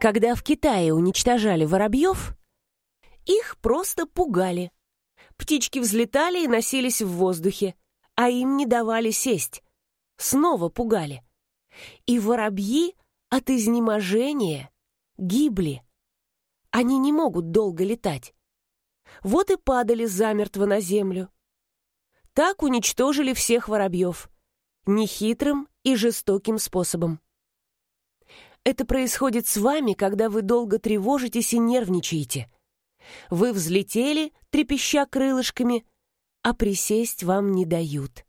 Когда в Китае уничтожали воробьев, их просто пугали. Птички взлетали и носились в воздухе, а им не давали сесть. Снова пугали. И воробьи от изнеможения гибли. Они не могут долго летать. Вот и падали замертво на землю. Так уничтожили всех воробьев. Нехитрым и жестоким способом. Это происходит с вами, когда вы долго тревожитесь и нервничаете. Вы взлетели, трепеща крылышками, а присесть вам не дают.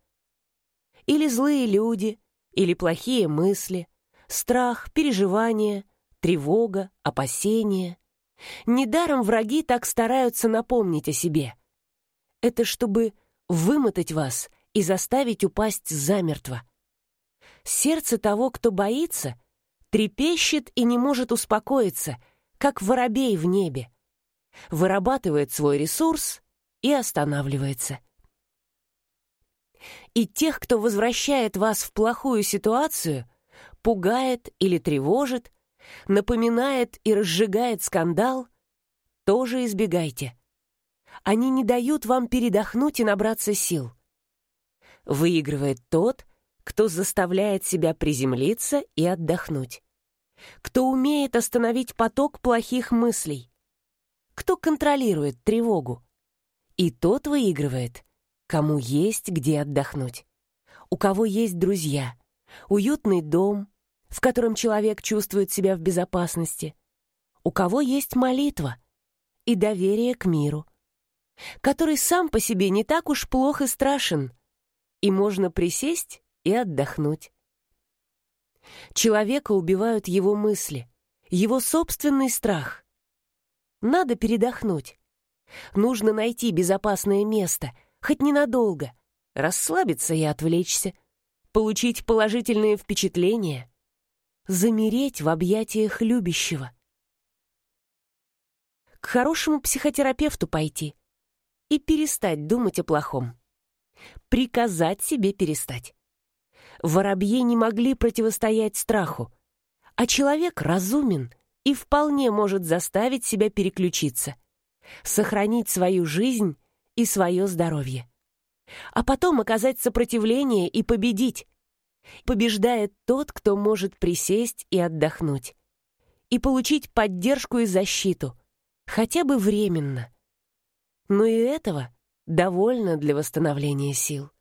Или злые люди, или плохие мысли, страх, переживания, тревога, опасения. Недаром враги так стараются напомнить о себе. Это чтобы вымотать вас и заставить упасть замертво. Сердце того, кто боится, трепещет и не может успокоиться, как воробей в небе. Вырабатывает свой ресурс и останавливается. И тех, кто возвращает вас в плохую ситуацию, пугает или тревожит, напоминает и разжигает скандал, тоже избегайте. Они не дают вам передохнуть и набраться сил. Выигрывает тот, кто заставляет себя приземлиться и отдохнуть, кто умеет остановить поток плохих мыслей, кто контролирует тревогу. И тот выигрывает, кому есть где отдохнуть, у кого есть друзья, уютный дом, в котором человек чувствует себя в безопасности, у кого есть молитва и доверие к миру, который сам по себе не так уж плох и страшен, и можно присесть и отдохнуть. Человека убивают его мысли, его собственный страх. Надо передохнуть. Нужно найти безопасное место, хоть ненадолго, расслабиться и отвлечься, получить положительные впечатления, замереть в объятиях любящего. К хорошему психотерапевту пойти и перестать думать о плохом. Приказать себе перестать. Воробьи не могли противостоять страху, а человек разумен и вполне может заставить себя переключиться, сохранить свою жизнь и свое здоровье. А потом оказать сопротивление и победить. Побеждает тот, кто может присесть и отдохнуть. И получить поддержку и защиту, хотя бы временно. Но и этого довольно для восстановления сил.